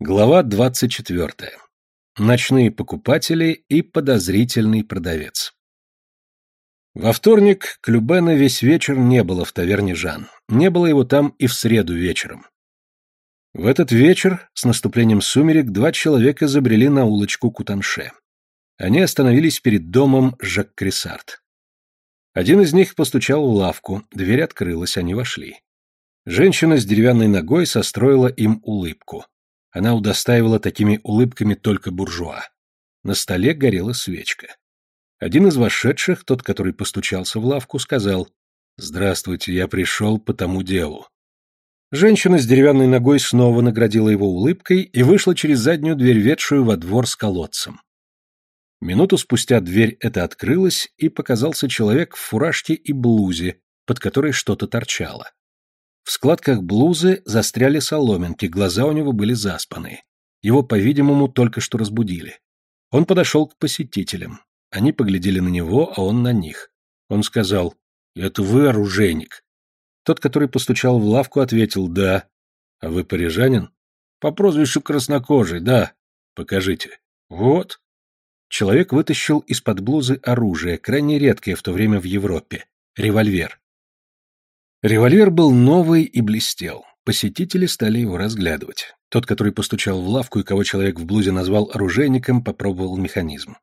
Глава 24. Ночные покупатели и подозрительный продавец. Во вторник Клюбена весь вечер не было в таверне Жан. Не было его там и в среду вечером. В этот вечер, с наступлением сумерек, два человека забрели на улочку Кутанше. Они остановились перед домом Жак Крисарт. Один из них постучал в лавку, дверь открылась, они вошли. Женщина с деревянной ногой состроила им улыбку. Она удостаивала такими улыбками только буржуа. На столе горела свечка. Один из вошедших, тот, который постучался в лавку, сказал «Здравствуйте, я пришел по тому делу». Женщина с деревянной ногой снова наградила его улыбкой и вышла через заднюю дверь, ведшую во двор с колодцем. Минуту спустя дверь эта открылась, и показался человек в фуражке и блузе, под которой что-то торчало. В складках блузы застряли соломинки, глаза у него были заспаны. Его, по-видимому, только что разбудили. Он подошел к посетителям. Они поглядели на него, а он на них. Он сказал, «Это вы оружейник?» Тот, который постучал в лавку, ответил, «Да». «А вы парижанин?» «По прозвищу краснокожий, да». «Покажите». «Вот». Человек вытащил из-под блузы оружие, крайне редкое в то время в Европе. Револьвер. Револьвер был новый и блестел. Посетители стали его разглядывать. Тот, который постучал в лавку и кого человек в блузе назвал оружейником, попробовал механизм.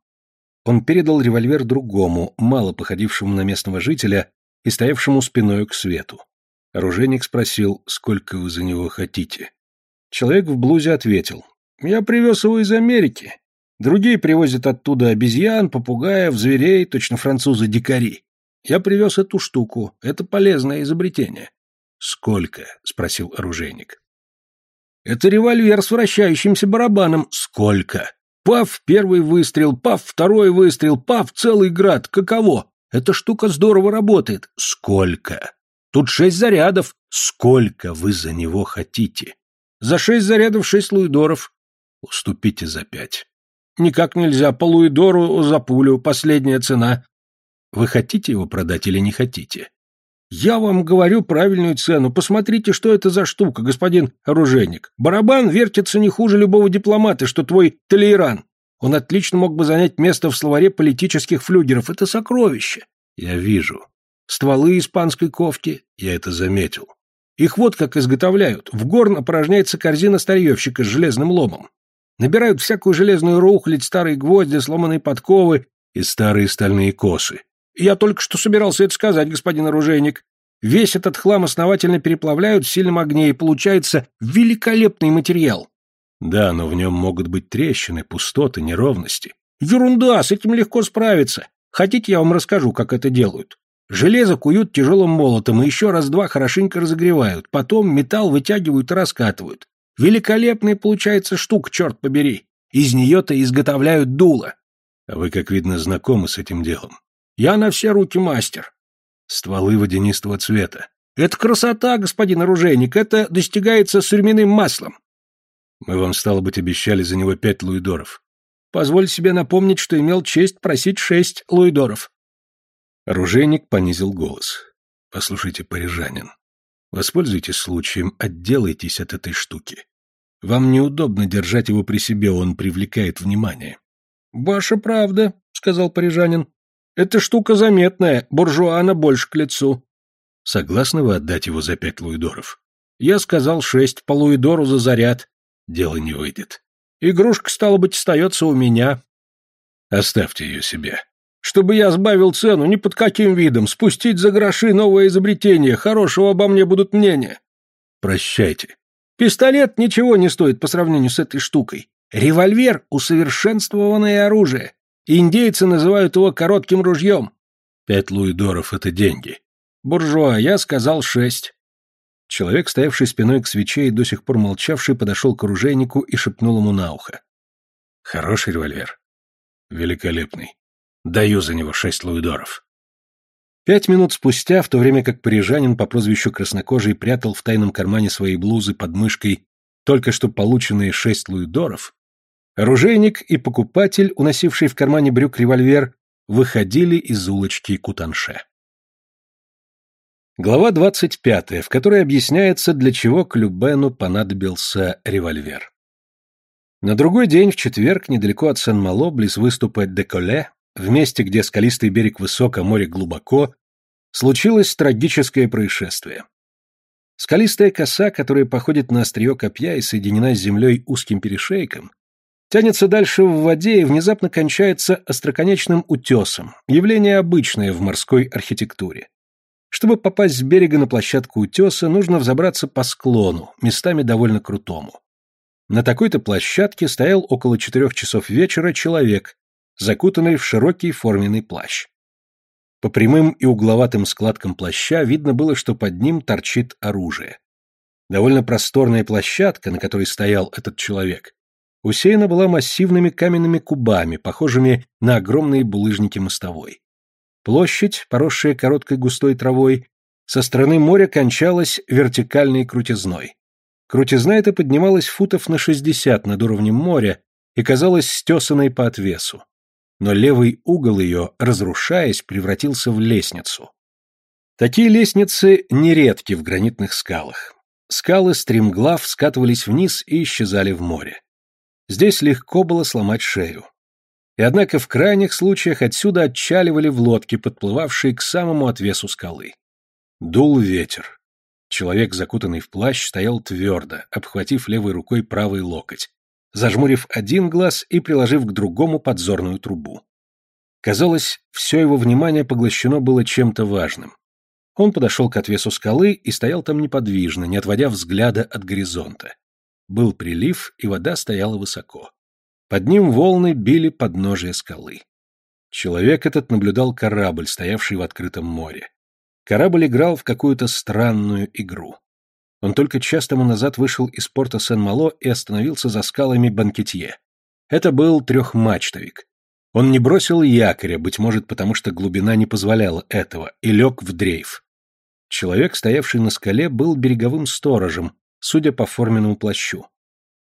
Он передал револьвер другому, мало походившему на местного жителя и стоявшему спиною к свету. Оружейник спросил, сколько вы за него хотите. Человек в блузе ответил, «Я привез его из Америки. Другие привозят оттуда обезьян, попугаев, зверей, точно французы-дикари. Я привез эту штуку. Это полезное изобретение. Сколько? спросил оружейник. Это револьвер с вращающимся барабаном. Сколько? Пав, первый выстрел, пав, второй выстрел, пав, целый град. Каково? Эта штука здорово работает. Сколько? Тут шесть зарядов. Сколько вы за него хотите? За шесть зарядов шесть луидоров. Уступите за пять. Никак нельзя. По луидору за пулю. Последняя цена. Вы хотите его продать или не хотите? Я вам говорю правильную цену. Посмотрите, что это за штука, господин оружейник. Барабан вертится не хуже любого дипломата, что твой Толейран. Он отлично мог бы занять место в словаре политических флюгеров. Это сокровище. Я вижу. Стволы испанской кофти. Я это заметил. Их вот как изготовляют. В горн опорожняется корзина старьевщика с железным ломом. Набирают всякую железную рухлядь, старые гвозди, сломанные подковы и старые стальные косы. Я только что собирался это сказать, господин оружейник. Весь этот хлам основательно переплавляют в сильном огне, и получается великолепный материал. Да, но в нем могут быть трещины, пустоты, неровности. Ерунда, с этим легко справиться. Хотите, я вам расскажу, как это делают. Железо куют тяжелым молотом и еще раз-два хорошенько разогревают. Потом металл вытягивают и раскатывают. Великолепная получается штука, черт побери. Из нее-то изготовляют дуло. А вы, как видно, знакомы с этим делом. Я на все руки мастер. Стволы водянистого цвета. Это красота, господин оружейник, это достигается сурьменным маслом. Мы вам, стало быть, обещали за него пять луидоров. Позволь себе напомнить, что имел честь просить шесть луидоров. Оружейник понизил голос. Послушайте, парижанин, воспользуйтесь случаем, отделайтесь от этой штуки. Вам неудобно держать его при себе, он привлекает внимание. Ваша правда, сказал парижанин. Эта штука заметная, буржуана больше к лицу. Согласны вы отдать его за пять луидоров? Я сказал шесть, по луидору за заряд. Дело не выйдет. Игрушка, стало быть, остается у меня. Оставьте ее себе. Чтобы я сбавил цену, ни под каким видом, спустить за гроши новое изобретение, хорошего обо мне будут мнения. Прощайте. Пистолет ничего не стоит по сравнению с этой штукой. Револьвер — усовершенствованное оружие. Индейцы называют его коротким ружьем. Пять луидоров — это деньги. Буржуа, я сказал шесть. Человек, стоявший спиной к свече и до сих пор молчавший, подошел к оружейнику и шепнул ему на ухо. Хороший револьвер. Великолепный. Даю за него шесть луидоров. Пять минут спустя, в то время как парижанин по прозвищу Краснокожий прятал в тайном кармане своей блузы под мышкой только что полученные шесть луидоров, Оружейник и покупатель, уносивший в кармане брюк револьвер, выходили из улочки Кутанше. Глава 25, в которой объясняется, для чего Клюбену понадобился револьвер. На другой день, в четверг, недалеко от Сен-Мало, близ выступа Деколе, в месте, где скалистый берег высок, а море глубоко, случилось трагическое происшествие. Скалистая коса, которая походит на острие копья и соединена с землей узким перешейком, тянется дальше в воде и внезапно кончается остроконечным утесом, явление обычное в морской архитектуре. Чтобы попасть с берега на площадку утеса, нужно взобраться по склону, местами довольно крутому. На такой-то площадке стоял около четырех часов вечера человек, закутанный в широкий форменный плащ. По прямым и угловатым складкам плаща видно было, что под ним торчит оружие. Довольно просторная площадка, на которой стоял этот человек, усеяна была массивными каменными кубами, похожими на огромные булыжники мостовой. Площадь, поросшая короткой густой травой, со стороны моря кончалась вертикальной крутизной. Крутизна эта поднималась футов на шестьдесят над уровнем моря и казалась стесанной по отвесу. Но левый угол ее, разрушаясь, превратился в лестницу. Такие лестницы нередки в гранитных скалах. Скалы стремглав скатывались вниз и исчезали в море. Здесь легко было сломать шею. И однако в крайних случаях отсюда отчаливали в лодке, подплывавшие к самому отвесу скалы. Дул ветер. Человек, закутанный в плащ, стоял твердо, обхватив левой рукой правый локоть, зажмурив один глаз и приложив к другому подзорную трубу. Казалось, все его внимание поглощено было чем-то важным. Он подошел к отвесу скалы и стоял там неподвижно, не отводя взгляда от горизонта. Был прилив, и вода стояла высоко. Под ним волны били подножие скалы. Человек этот наблюдал корабль, стоявший в открытом море. Корабль играл в какую-то странную игру. Он только час тому назад вышел из порта Сен-Мало и остановился за скалами Банкетье. Это был трехмачтовик. Он не бросил якоря, быть может, потому что глубина не позволяла этого, и лег в дрейф. Человек, стоявший на скале, был береговым сторожем, судя по форменному плащу.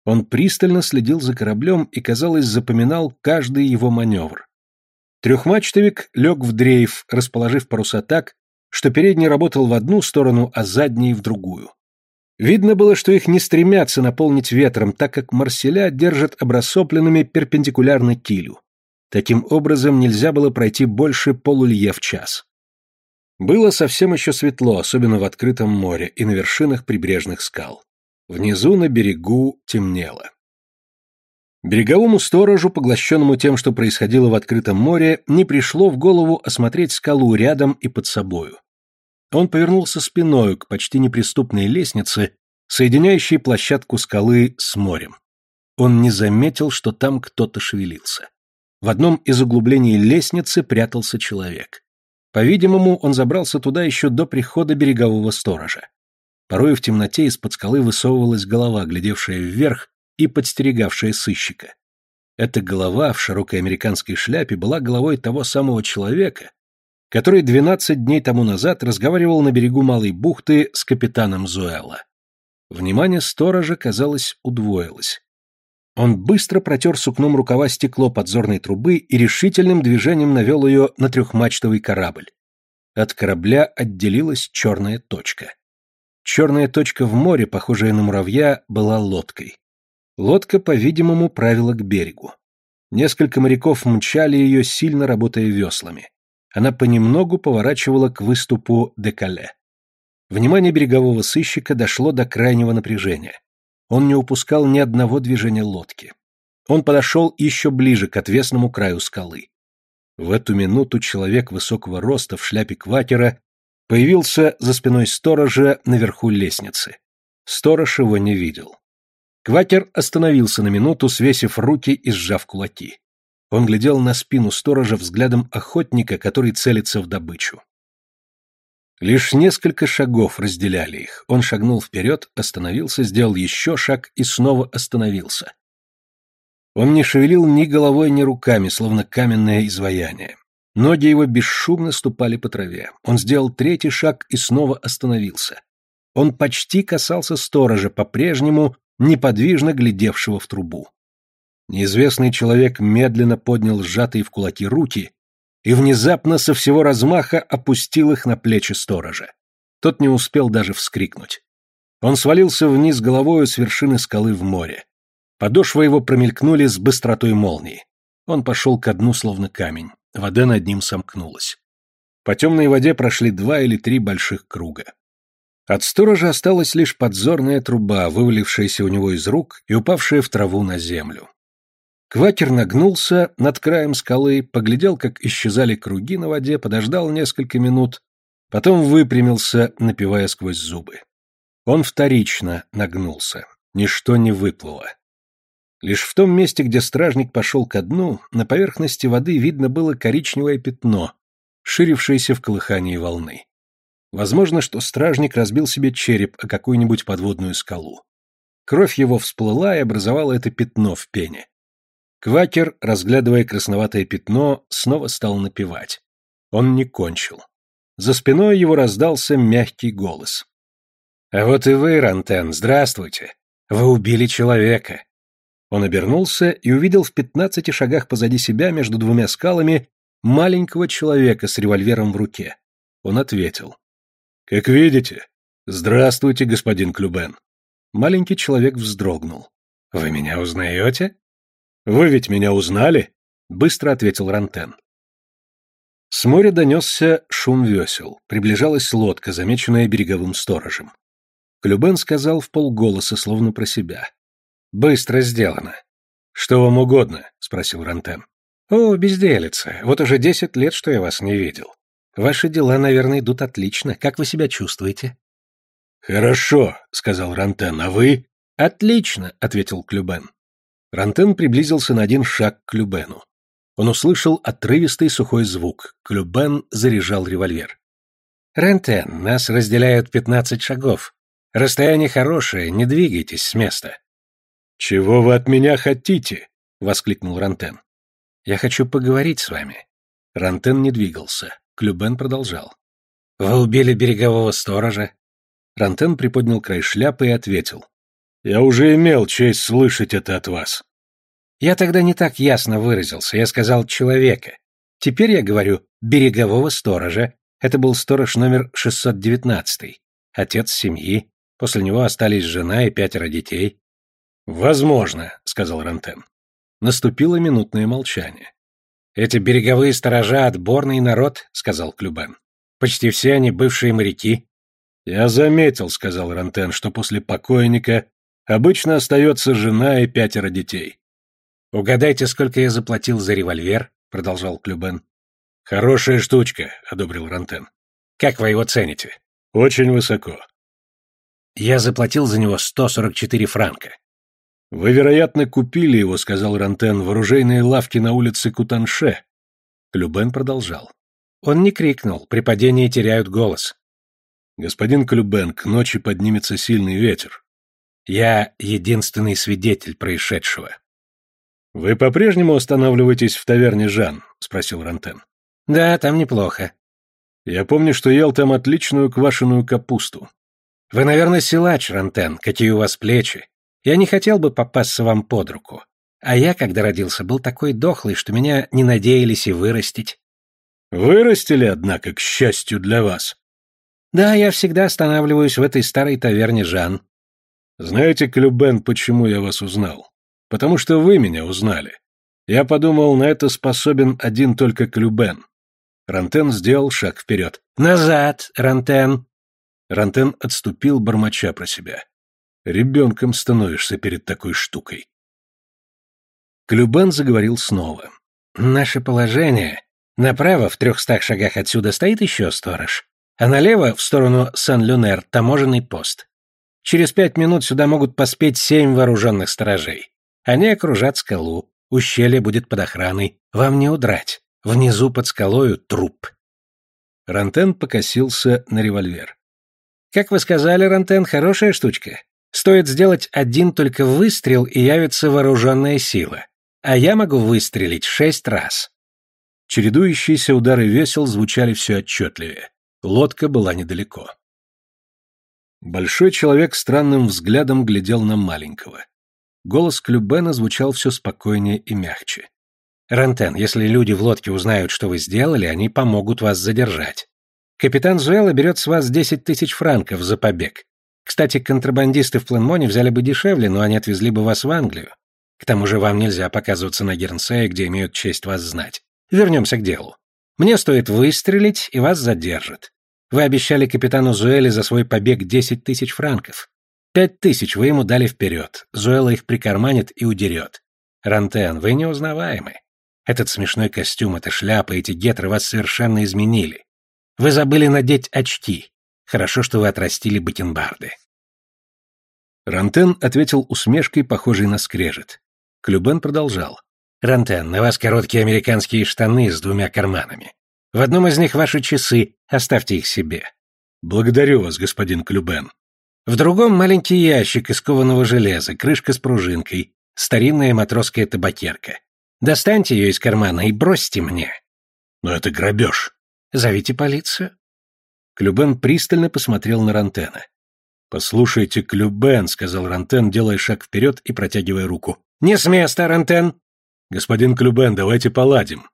Он пристально следил за кораблем и, казалось, запоминал каждый его маневр. Трехмачтовик лег в дрейф, расположив паруса так, что передний работал в одну сторону, а задний — в другую. Видно было, что их не стремятся наполнить ветром, так как марселя держат обрасопленными перпендикулярно килю. Таким образом, нельзя было пройти больше полулье в час. Было совсем еще светло, особенно в открытом море и на вершинах прибрежных скал. Внизу на берегу темнело. Береговому сторожу, поглощенному тем, что происходило в открытом море, не пришло в голову осмотреть скалу рядом и под собою. Он повернулся спиною к почти неприступной лестнице, соединяющей площадку скалы с морем. Он не заметил, что там кто-то шевелился. В одном из углублений лестницы прятался человек. По-видимому, он забрался туда еще до прихода берегового сторожа. Порой в темноте из-под скалы высовывалась голова, глядевшая вверх и подстерегавшая сыщика. Эта голова в широкой американской шляпе была головой того самого человека, который 12 дней тому назад разговаривал на берегу Малой бухты с капитаном Зуэлла. Внимание сторожа, казалось, удвоилось. Он быстро протер сукном рукава стекло подзорной трубы и решительным движением навел ее на трехмачтовый корабль. От корабля отделилась черная точка. Черная точка в море, похожая на муравья, была лодкой. Лодка, по-видимому, правила к берегу. Несколько моряков мчали ее, сильно работая веслами она понемногу поворачивала к выступу Декале. Внимание берегового сыщика дошло до крайнего напряжения. Он не упускал ни одного движения лодки. Он подошел еще ближе к отвесному краю скалы. В эту минуту человек высокого роста в шляпе квакера появился за спиной сторожа наверху лестницы. Сторож его не видел. Квакер остановился на минуту, свесив руки и сжав кулаки. Он глядел на спину сторожа взглядом охотника, который целится в добычу. Лишь несколько шагов разделяли их. Он шагнул вперед, остановился, сделал еще шаг и снова остановился. Он не шевелил ни головой, ни руками, словно каменное изваяние. Ноги его бесшумно ступали по траве. Он сделал третий шаг и снова остановился. Он почти касался сторожа, по-прежнему неподвижно глядевшего в трубу. Неизвестный человек медленно поднял сжатые в кулаки руки и внезапно со всего размаха опустил их на плечи сторожа. Тот не успел даже вскрикнуть. Он свалился вниз головою с вершины скалы в море. Подошвы его промелькнули с быстротой молнии. Он пошел ко дну, словно камень. Вода над ним сомкнулась. По темной воде прошли два или три больших круга. От сторожа осталась лишь подзорная труба, вывалившаяся у него из рук и упавшая в траву на землю. Квакер нагнулся над краем скалы, поглядел, как исчезали круги на воде, подождал несколько минут, потом выпрямился, напивая сквозь зубы. Он вторично нагнулся. Ничто не выплыло. Лишь в том месте, где стражник пошел ко дну, на поверхности воды видно было коричневое пятно, ширившееся в колыхании волны. Возможно, что стражник разбил себе череп о какую-нибудь подводную скалу. Кровь его всплыла и образовала это пятно в пене. Квакер, разглядывая красноватое пятно, снова стал напевать. Он не кончил. За спиной его раздался мягкий голос. «А вот и вы, Рантен, здравствуйте. Вы убили человека». Он обернулся и увидел в пятнадцати шагах позади себя между двумя скалами маленького человека с револьвером в руке. Он ответил. «Как видите. Здравствуйте, господин Клюбен». Маленький человек вздрогнул. «Вы меня узнаете?» «Вы ведь меня узнали?» — быстро ответил Рантен. С моря донесся шум весел. Приближалась лодка, замеченная береговым сторожем. Клюбен сказал в полголоса, словно про себя. «Быстро сделано». «Что вам угодно?» — спросил Рантен. «О, безделица. Вот уже десять лет, что я вас не видел. Ваши дела, наверное, идут отлично. Как вы себя чувствуете? Хорошо, сказал Рантен. А вы? Отлично, ответил Клюбен. Рантен приблизился на один шаг к Клюбену. Он услышал отрывистый сухой звук. Клюбен заряжал револьвер. «Рентен, нас разделяют пятнадцать шагов. Расстояние хорошее, не двигайтесь с места». «Чего вы от меня хотите?» — воскликнул Рантен. «Я хочу поговорить с вами». Рантен не двигался. Клюбен продолжал. «Вы убили берегового сторожа?» Рантен приподнял край шляпы и ответил. «Я уже имел честь слышать это от вас». «Я тогда не так ясно выразился. Я сказал «человека». Теперь я говорю «берегового сторожа». Это был сторож номер 619, отец семьи. После него остались жена и пятеро детей. «Возможно», — сказал Рантен. Наступило минутное молчание. «Эти береговые сторожа — отборный народ», — сказал Клюбен. «Почти все они бывшие моряки». «Я заметил», — сказал Рантен, — «что после покойника обычно остается жена и пятеро детей». «Угадайте, сколько я заплатил за револьвер?» — продолжал Клюбен. «Хорошая штучка», — одобрил Рантен. «Как вы его цените?» «Очень высоко». «Я заплатил за него 144 франка. «Вы, вероятно, купили его», — сказал Рантен, — «в оружейной лавке на улице Кутанше». Клюбен продолжал. Он не крикнул, при падении теряют голос. «Господин Клюбен, к ночи поднимется сильный ветер. Я единственный свидетель происшедшего». «Вы по-прежнему останавливаетесь в таверне Жан?» — спросил Рантен. «Да, там неплохо». «Я помню, что ел там отличную квашеную капусту». «Вы, наверное, силач, Рантен, какие у вас плечи. Я не хотел бы попасться вам под руку. А я, когда родился, был такой дохлый, что меня не надеялись и вырастить. Вырастили, однако, к счастью для вас. Да, я всегда останавливаюсь в этой старой таверне Жан. Знаете, Клюбен, почему я вас узнал? Потому что вы меня узнали. Я подумал, на это способен один только Клюбен. Рантен сделал шаг вперед. «Назад, Рантен!» Рантен отступил, бормоча про себя. Ребенком становишься перед такой штукой. Клюбан заговорил снова. «Наше положение. Направо, в трехстах шагах отсюда, стоит еще сторож, а налево, в сторону Сан-Люнер, таможенный пост. Через пять минут сюда могут поспеть семь вооруженных сторожей. Они окружат скалу, ущелье будет под охраной, вам не удрать. Внизу под скалою труп». Рантен покосился на револьвер. «Как вы сказали, Рантен, хорошая штучка. Стоит сделать один только выстрел, и явится вооруженная сила. А я могу выстрелить шесть раз. Чередующиеся удары весел звучали все отчетливее. Лодка была недалеко. Большой человек странным взглядом глядел на маленького. Голос Клюбена звучал все спокойнее и мягче. «Рантен, если люди в лодке узнают, что вы сделали, они помогут вас задержать. Капитан Зуэла берет с вас десять тысяч франков за побег. Кстати, контрабандисты в Пленмоне взяли бы дешевле, но они отвезли бы вас в Англию. К тому же вам нельзя показываться на Гернсее, где имеют честь вас знать. Вернемся к делу. Мне стоит выстрелить, и вас задержат. Вы обещали капитану Зуэле за свой побег десять тысяч франков. Пять тысяч вы ему дали вперед. Зуэла их прикарманит и удерет. Рантен, вы неузнаваемы. Этот смешной костюм, эта шляпа, эти гетры вас совершенно изменили. Вы забыли надеть очки. Хорошо, что вы отрастили бакенбарды. Рантен ответил усмешкой, похожей на скрежет. Клюбен продолжал. «Рантен, на вас короткие американские штаны с двумя карманами. В одном из них ваши часы, оставьте их себе». «Благодарю вас, господин Клюбен». В другом маленький ящик из кованого железа, крышка с пружинкой, старинная матросская табакерка. Достаньте ее из кармана и бросьте мне. Но это грабеж. Зовите полицию. Клюбен пристально посмотрел на Рантена. «Послушайте, Клюбен», — сказал Рантен, делая шаг вперед и протягивая руку. «Не с места, Рантен!» «Господин Клюбен, давайте поладим.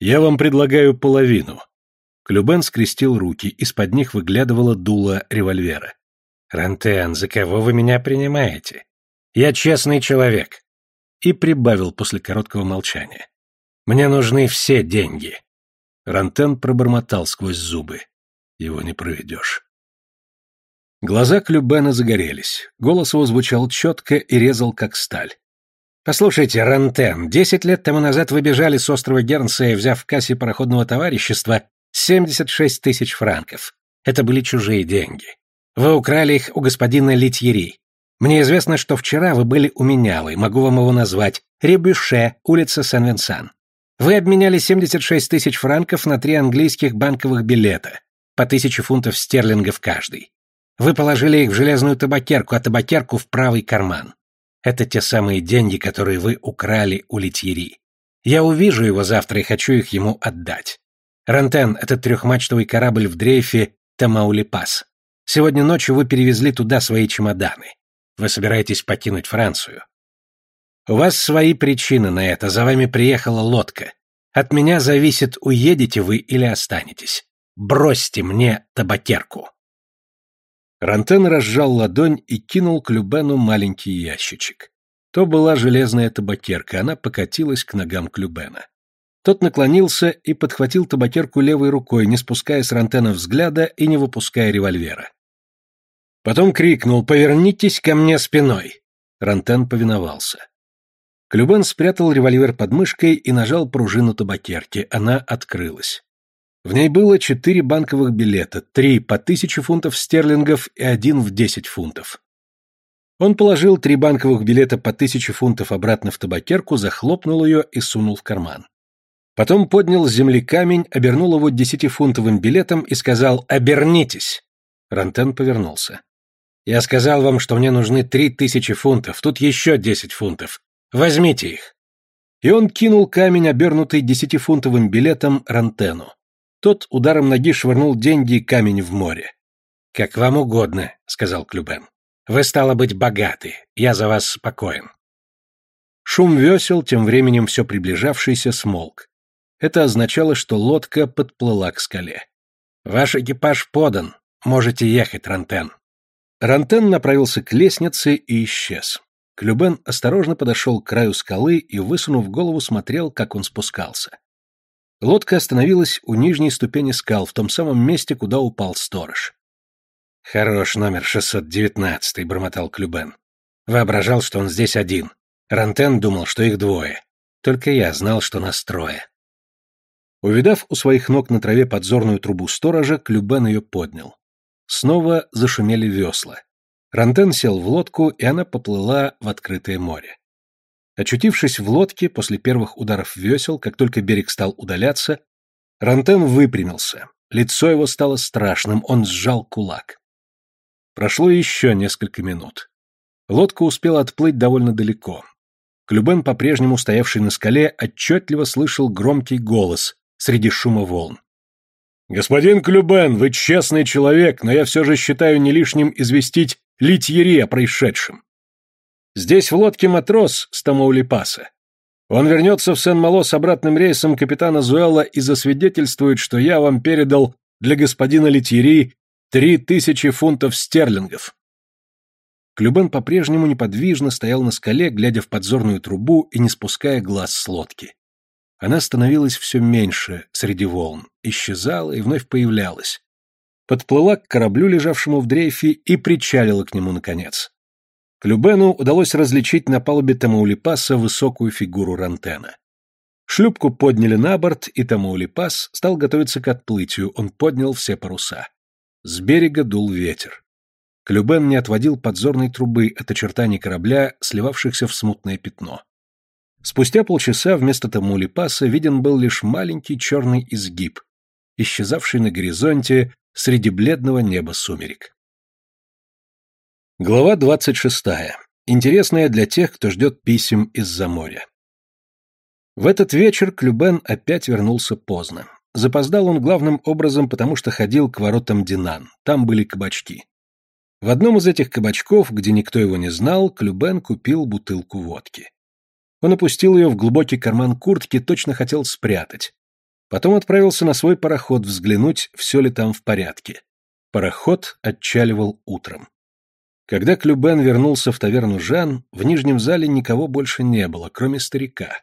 Я вам предлагаю половину». Клюбен скрестил руки, из-под них выглядывало дуло револьвера. «Рантен, за кого вы меня принимаете? Я честный человек!» И прибавил после короткого молчания. «Мне нужны все деньги!» Рантен пробормотал сквозь зубы. «Его не проведешь». Глаза Клюбена загорелись. Голос его звучал четко и резал, как сталь. «Послушайте, Рантен, десять лет тому назад вы бежали с острова Гернсея, взяв в кассе пароходного товарищества 76 тысяч франков. Это были чужие деньги. Вы украли их у господина Литьери. Мне известно, что вчера вы были у Менялы, могу вам его назвать, Ребюше, улица Сен-Венсан. Вы обменяли 76 тысяч франков на три английских банковых билета, по тысяче фунтов стерлингов каждый. Вы положили их в железную табакерку, а табакерку в правый карман. Это те самые деньги, которые вы украли у Литьери. Я увижу его завтра и хочу их ему отдать. Рантен, этот трехмачтовый корабль в дрейфе Тамаулипас. Сегодня ночью вы перевезли туда свои чемоданы. Вы собираетесь покинуть Францию. У вас свои причины на это, за вами приехала лодка. От меня зависит, уедете вы или останетесь. Бросьте мне табакерку. Рантен разжал ладонь и кинул к Любену маленький ящичек. То была железная табакерка, она покатилась к ногам Клюбена. Тот наклонился и подхватил табакерку левой рукой, не спуская с Рантена взгляда и не выпуская револьвера. Потом крикнул «Повернитесь ко мне спиной!» Рантен повиновался. Клюбен спрятал револьвер под мышкой и нажал пружину табакерки. Она открылась. В ней было четыре банковых билета, три по тысяче фунтов стерлингов и один в десять фунтов. Он положил три банковых билета по тысяче фунтов обратно в табакерку, захлопнул ее и сунул в карман. Потом поднял с земли камень, обернул его десятифунтовым билетом и сказал «Обернитесь!». Рантен повернулся. «Я сказал вам, что мне нужны три тысячи фунтов, тут еще десять фунтов. Возьмите их!» И он кинул камень, обернутый десятифунтовым билетом, Рантену. Тот ударом ноги швырнул деньги и камень в море. «Как вам угодно», — сказал Клюбен. «Вы, стало быть, богаты. Я за вас спокоен». Шум весел, тем временем все приближавшийся, смолк. Это означало, что лодка подплыла к скале. «Ваш экипаж подан. Можете ехать, Рантен». Рантен направился к лестнице и исчез. Клюбен осторожно подошел к краю скалы и, высунув голову, смотрел, как он спускался. Лодка остановилась у нижней ступени скал, в том самом месте, куда упал сторож. «Хорош номер 619», — бормотал Клюбен. Воображал, что он здесь один. Рантен думал, что их двое. Только я знал, что нас трое. Увидав у своих ног на траве подзорную трубу сторожа, Клюбен ее поднял. Снова зашумели весла. Рантен сел в лодку, и она поплыла в открытое море. Очутившись в лодке после первых ударов весел, как только берег стал удаляться, Рантен выпрямился. Лицо его стало страшным, он сжал кулак. Прошло еще несколько минут. Лодка успела отплыть довольно далеко. Клюбен, по-прежнему стоявший на скале, отчетливо слышал громкий голос среди шума волн. «Господин Клюбен, вы честный человек, но я все же считаю не лишним известить Литьери о происшедшем. Здесь в лодке матрос с Тамаулипаса. Он вернется в Сен-Мало с обратным рейсом капитана Зуэлла и засвидетельствует, что я вам передал для господина Литьери три тысячи фунтов стерлингов. Клюбен по-прежнему неподвижно стоял на скале, глядя в подзорную трубу и не спуская глаз с лодки. Она становилась все меньше среди волн, исчезала и вновь появлялась. Подплыла к кораблю, лежавшему в дрейфе, и причалила к нему наконец. Клюбену удалось различить на палубе Тамаулипаса высокую фигуру Рантена. Шлюпку подняли на борт, и Тамаулипас стал готовиться к отплытию, он поднял все паруса. С берега дул ветер. Клюбен не отводил подзорной трубы от очертаний корабля, сливавшихся в смутное пятно. Спустя полчаса вместо Тамаулипаса виден был лишь маленький черный изгиб, исчезавший на горизонте среди бледного неба сумерек. Глава 26. Интересная для тех, кто ждет писем из-за моря. В этот вечер Клюбен опять вернулся поздно. Запоздал он главным образом, потому что ходил к воротам Динан. Там были кабачки. В одном из этих кабачков, где никто его не знал, Клюбен купил бутылку водки. Он опустил ее в глубокий карман куртки, точно хотел спрятать. Потом отправился на свой пароход взглянуть, все ли там в порядке. Пароход отчаливал утром. Когда Клюбен вернулся в таверну Жан, в нижнем зале никого больше не было, кроме старика.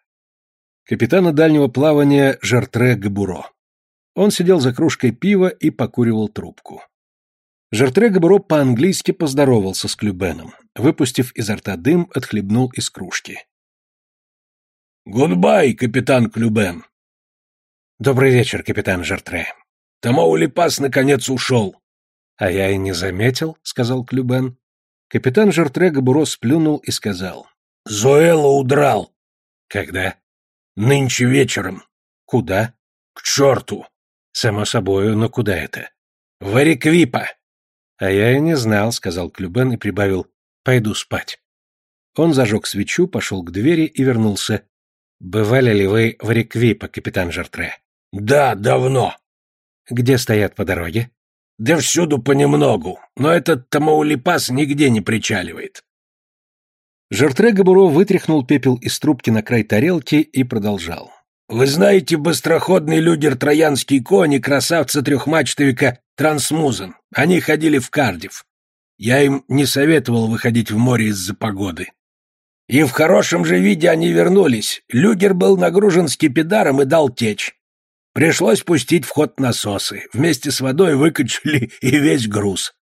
Капитана дальнего плавания Жертре Габуро. Он сидел за кружкой пива и покуривал трубку. Жертре Габуро по-английски поздоровался с Клюбеном. Выпустив изо рта дым, отхлебнул из кружки. «Goodbye, капитан Клюбен!» «Добрый вечер, капитан Жертре!» «Тамаулипас наконец ушел!» «А я и не заметил», — сказал Клюбен. Капитан Жертре Габуро сплюнул и сказал. «Зоэло удрал». «Когда?» «Нынче вечером». «Куда?» «К черту». «Само собою, но куда это?» «В Эриквипа». «А я и не знал», — сказал Клюбен и прибавил. «Пойду спать». Он зажег свечу, пошел к двери и вернулся. «Бывали ли вы в Эриквипа, капитан Жертре?» «Да, давно». «Где стоят по дороге?» Да всюду понемногу, но этот Тамаулипас нигде не причаливает. Жертре Габуро вытряхнул пепел из трубки на край тарелки и продолжал. Вы знаете быстроходный людер троянский конь и красавца-трехмачтовика Трансмузен. Они ходили в Кардив. Я им не советовал выходить в море из-за погоды. И в хорошем же виде они вернулись. Людер был нагружен скипидаром и дал течь. Пришлось пустить в ход насосы. Вместе с водой выкачали и весь груз.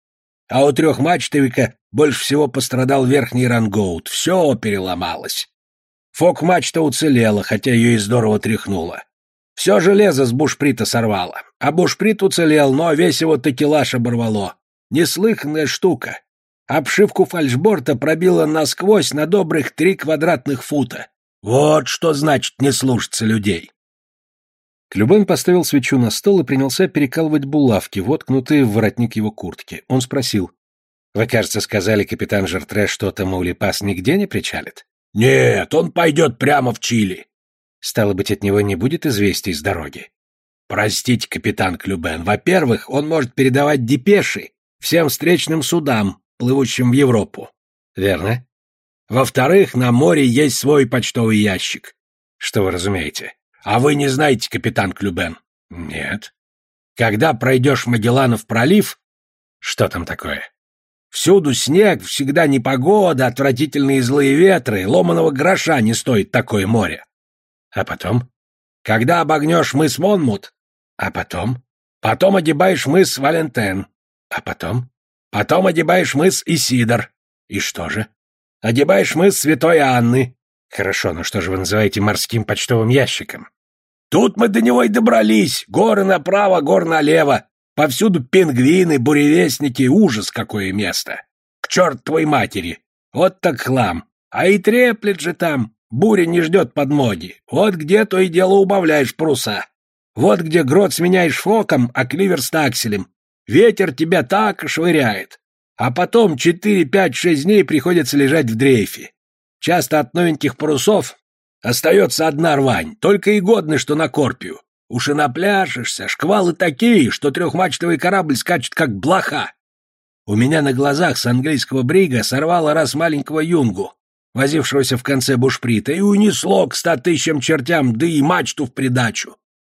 А у трехмачтовика больше всего пострадал верхний рангоут. Все переломалось. Фок-мачта уцелела, хотя ее и здорово тряхнуло. Все железо с бушприта сорвало. А бушприт уцелел, но весь его такелаж оборвало. Неслыханная штука. Обшивку фальшборта пробило насквозь на добрых три квадратных фута. Вот что значит не слушаться людей. Клюбен поставил свечу на стол и принялся перекалывать булавки, воткнутые в воротник его куртки. Он спросил. «Вы, кажется, сказали, капитан Жертре, что Тамаулипас нигде не причалит?» «Нет, он пойдет прямо в Чили». «Стало быть, от него не будет известий с дороги?» «Простите, капитан Клюбен, во-первых, он может передавать депеши всем встречным судам, плывущим в Европу». «Верно». «Во-вторых, на море есть свой почтовый ящик». «Что вы разумеете?» А вы не знаете, капитан Клюбен? Нет. Когда пройдешь Магелланов пролив... Что там такое? Всюду снег, всегда непогода, отвратительные злые ветры, ломаного гроша не стоит такое море. А потом? Когда обогнешь мыс Монмут. А потом? Потом одеваешь мыс Валентен. А потом? Потом одеваешь мыс Исидор. И что же? Одеваешь мыс Святой Анны. Хорошо, но что же вы называете морским почтовым ящиком? Тут мы до него и добрались. Горы направо, гор налево. Повсюду пингвины, буревестники. Ужас, какое место. К черт твоей матери. Вот так хлам. А и треплет же там. Буря не ждет подмоги. Вот где то и дело убавляешь паруса. Вот где грот сменяешь фоком, а кливер с такселем. Ветер тебя так швыряет. А потом четыре, пять, шесть дней приходится лежать в дрейфе. Часто от новеньких парусов Остается одна рвань, только и годны, что на Корпию. Уж и напляшешься, шквалы такие, что трехмачтовый корабль скачет, как блоха. У меня на глазах с английского брига сорвало раз маленького юнгу, возившегося в конце бушприта, и унесло к ста тысячам чертям, да и мачту в придачу.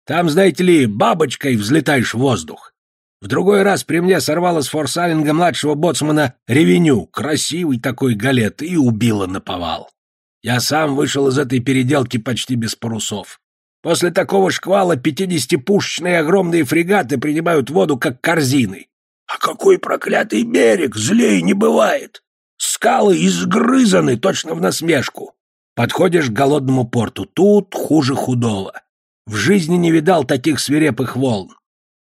Там, знаете ли, бабочкой взлетаешь в воздух. В другой раз при мне сорвала с форсалинга младшего боцмана ревеню, красивый такой галет, и убила наповал. Я сам вышел из этой переделки почти без парусов. После такого шквала пятидесятипушечные огромные фрегаты принимают воду как корзины. А какой проклятый берег, злей не бывает. Скалы изгрызаны точно в насмешку. Подходишь к голодному порту, тут хуже худого. В жизни не видал таких свирепых волн.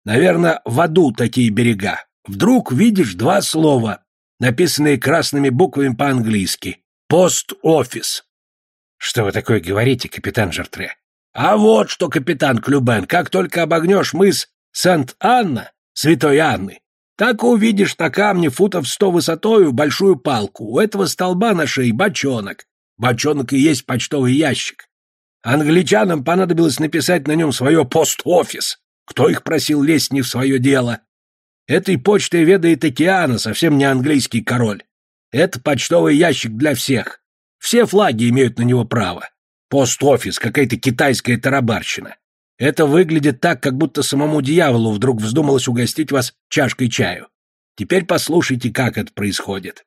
Наверное, в аду такие берега. Вдруг видишь два слова, написанные красными буквами по-английски. «Пост-офис». Что вы такое говорите, капитан Жертре? А вот что, капитан Клюбен, как только обогнешь мыс Сент-Анна, Святой Анны, так увидишь на камне футов сто высотою большую палку. У этого столба на шее бочонок. Бочонок и есть почтовый ящик. Англичанам понадобилось написать на нем свое пост-офис. Кто их просил лезть не в свое дело? Этой почтой ведает океана, совсем не английский король. Это почтовый ящик для всех. Все флаги имеют на него право. Пост-офис, какая-то китайская тарабарщина. Это выглядит так, как будто самому дьяволу вдруг вздумалось угостить вас чашкой чаю. Теперь послушайте, как это происходит.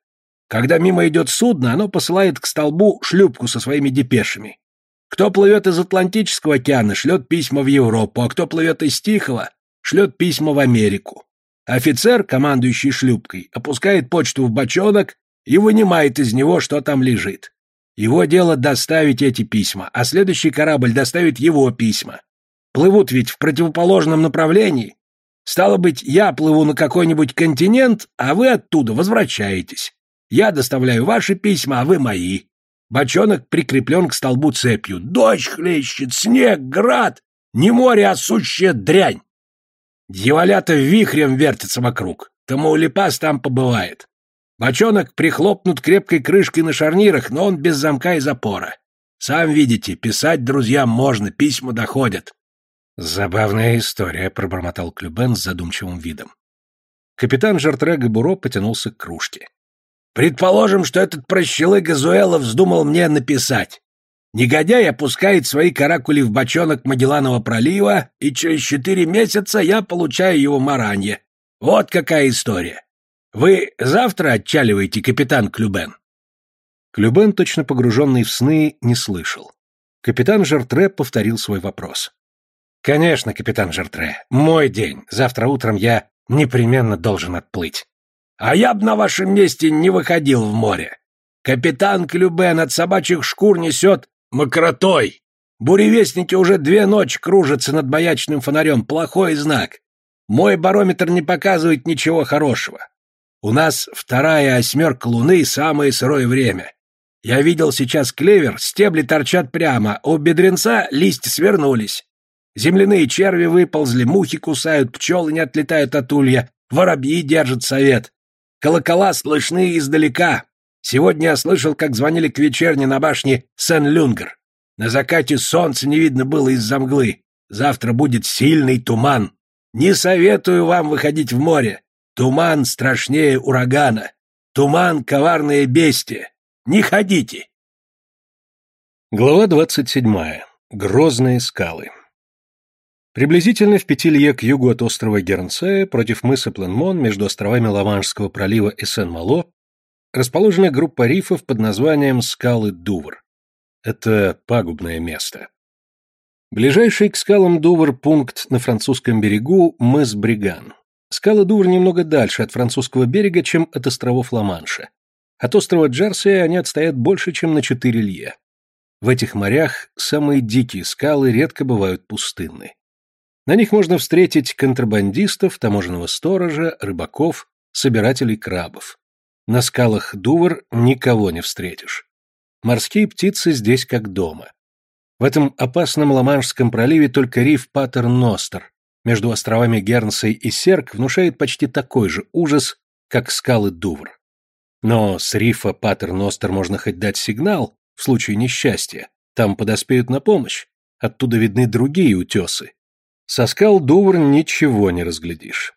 Когда мимо идет судно, оно посылает к столбу шлюпку со своими депешами. Кто плывет из Атлантического океана, шлет письма в Европу, а кто плывет из Тихого, шлет письма в Америку. Офицер, командующий шлюпкой, опускает почту в бочонок и вынимает из него, что там лежит. Его дело доставить эти письма, а следующий корабль доставит его письма. Плывут ведь в противоположном направлении. Стало быть, я плыву на какой-нибудь континент, а вы оттуда возвращаетесь. Я доставляю ваши письма, а вы мои. Бочонок прикреплен к столбу цепью. Дождь хлещет, снег, град. Не море, а сущая дрянь. Дьяволята вихрем вертятся вокруг. Тамаулипас там побывает. Бочонок прихлопнут крепкой крышкой на шарнирах, но он без замка и запора. Сам видите, писать друзьям можно, письма доходят. Забавная история, пробормотал Клюбен с задумчивым видом. Капитан Жартрега Буро потянулся к кружке. Предположим, что этот прощелыга Зуэла вздумал мне написать. Негодяй опускает свои каракули в бочонок Магелланова пролива, и через четыре месяца я получаю его маранье. Вот какая история. Вы завтра отчаливаете, капитан Клюбен? Клюбен, точно погруженный в сны, не слышал. Капитан Жертре повторил свой вопрос. «Конечно, капитан Жертре. Мой день. Завтра утром я непременно должен отплыть». А я б на вашем месте не выходил в море. Капитан Клюбен от собачьих шкур несет мокротой. Буревестники уже две ночи кружатся над маячным фонарем. Плохой знак. Мой барометр не показывает ничего хорошего. У нас вторая осьмерка луны — самое сырое время. Я видел сейчас клевер, стебли торчат прямо, у бедренца листья свернулись. Земляные черви выползли, мухи кусают, пчелы не отлетают от улья, воробьи держат совет. Колокола слышны издалека. Сегодня я слышал, как звонили к вечерне на башне Сен-Люнгер. На закате солнца не видно было из-за мглы. Завтра будет сильный туман. Не советую вам выходить в море. Туман страшнее урагана. Туман — коварное бестие. Не ходите. Глава двадцать седьмая. Грозные скалы. Приблизительно в пяти лье к югу от острова Гернсея, против мыса Пленмон, между островами Лаваншского пролива и Сен-Мало, расположена группа рифов под названием Скалы Дувр. Это пагубное место. Ближайший к скалам Дувр пункт на французском берегу – мыс Бриган. Скалы Дувр немного дальше от французского берега, чем от островов Ла-Манша. От острова Джерсия они отстоят больше, чем на четыре лье. В этих морях самые дикие скалы редко бывают пустынны. На них можно встретить контрабандистов, таможенного сторожа, рыбаков, собирателей крабов. На скалах Дувр никого не встретишь. Морские птицы здесь как дома. В этом опасном Ла-Маншском проливе только риф Патер-Ностер между островами Гернсей и Серк внушает почти такой же ужас, как скалы Дувр. Но с рифа Патер-Ностер можно хоть дать сигнал в случае несчастья. Там подоспеют на помощь. Оттуда видны другие утесы. Со скал Дувр ничего не разглядишь.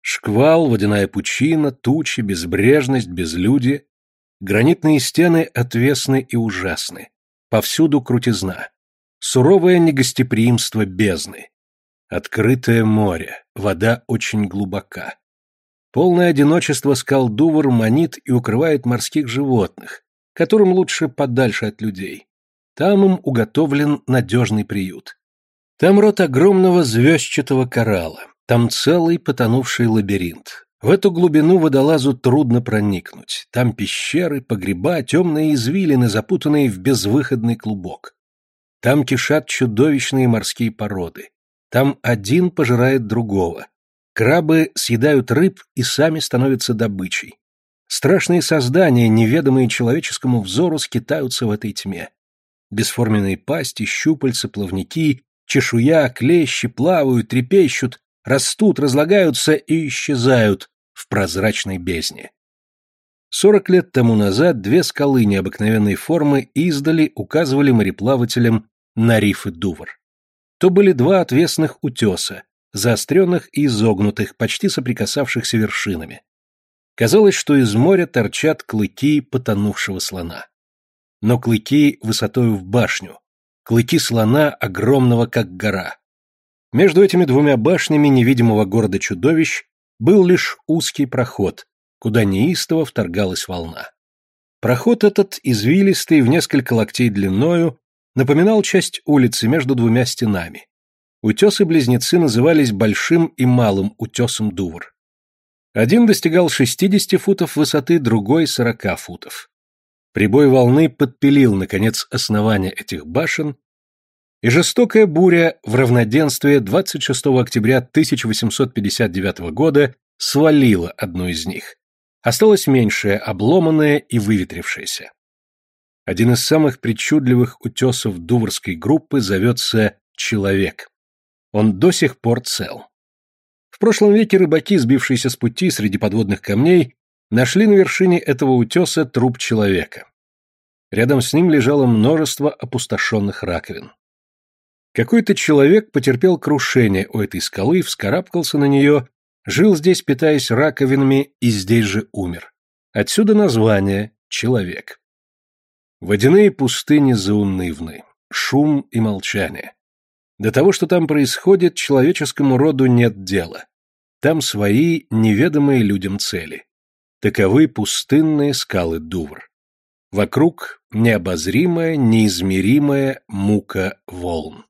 Шквал, водяная пучина, тучи, безбрежность, безлюдие. Гранитные стены отвесны и ужасны. Повсюду крутизна. Суровое негостеприимство бездны. Открытое море, вода очень глубока. Полное одиночество скал Дувр манит и укрывает морских животных, которым лучше подальше от людей. Там им уготовлен надежный приют. Там рот огромного звездчатого коралла, там целый потонувший лабиринт. В эту глубину водолазу трудно проникнуть. Там пещеры, погреба, темные извилины, запутанные в безвыходный клубок. Там кишат чудовищные морские породы. Там один пожирает другого. Крабы съедают рыб и сами становятся добычей. Страшные создания, неведомые человеческому взору, скитаются в этой тьме. Бесформенные пасти, щупальца, плавники, чешуя, клещи плавают, трепещут, растут, разлагаются и исчезают в прозрачной бездне. Сорок лет тому назад две скалы необыкновенной формы издали указывали мореплавателям на рифы Дувр. То были два отвесных утеса, заостренных и изогнутых, почти соприкасавшихся вершинами. Казалось, что из моря торчат клыки потонувшего слона. Но клыки высотою в башню, клыки слона огромного, как гора. Между этими двумя башнями невидимого города чудовищ был лишь узкий проход, куда неистово вторгалась волна. Проход этот, извилистый в несколько локтей длиною, напоминал часть улицы между двумя стенами. Утесы-близнецы назывались Большим и Малым утесом Дувр. Один достигал 60 футов высоты, другой — 40 футов. Прибой волны подпилил, наконец, основание этих башен, и жестокая буря в равноденствие 26 октября 1859 года свалила одну из них. Осталась меньшая, обломанная и выветрившаяся. Один из самых причудливых утесов Дуврской группы зовется «Человек». Он до сих пор цел. В прошлом веке рыбаки, сбившиеся с пути среди подводных камней, нашли на вершине этого утеса труп человека. Рядом с ним лежало множество опустошенных раковин. Какой-то человек потерпел крушение у этой скалы, вскарабкался на нее, жил здесь, питаясь раковинами, и здесь же умер. Отсюда название «человек». Водяные пустыни заунывны, шум и молчание. До того, что там происходит, человеческому роду нет дела. Там свои, неведомые людям цели. Таковы пустынные скалы Дувр. Вокруг необозримая, неизмеримая мука волн.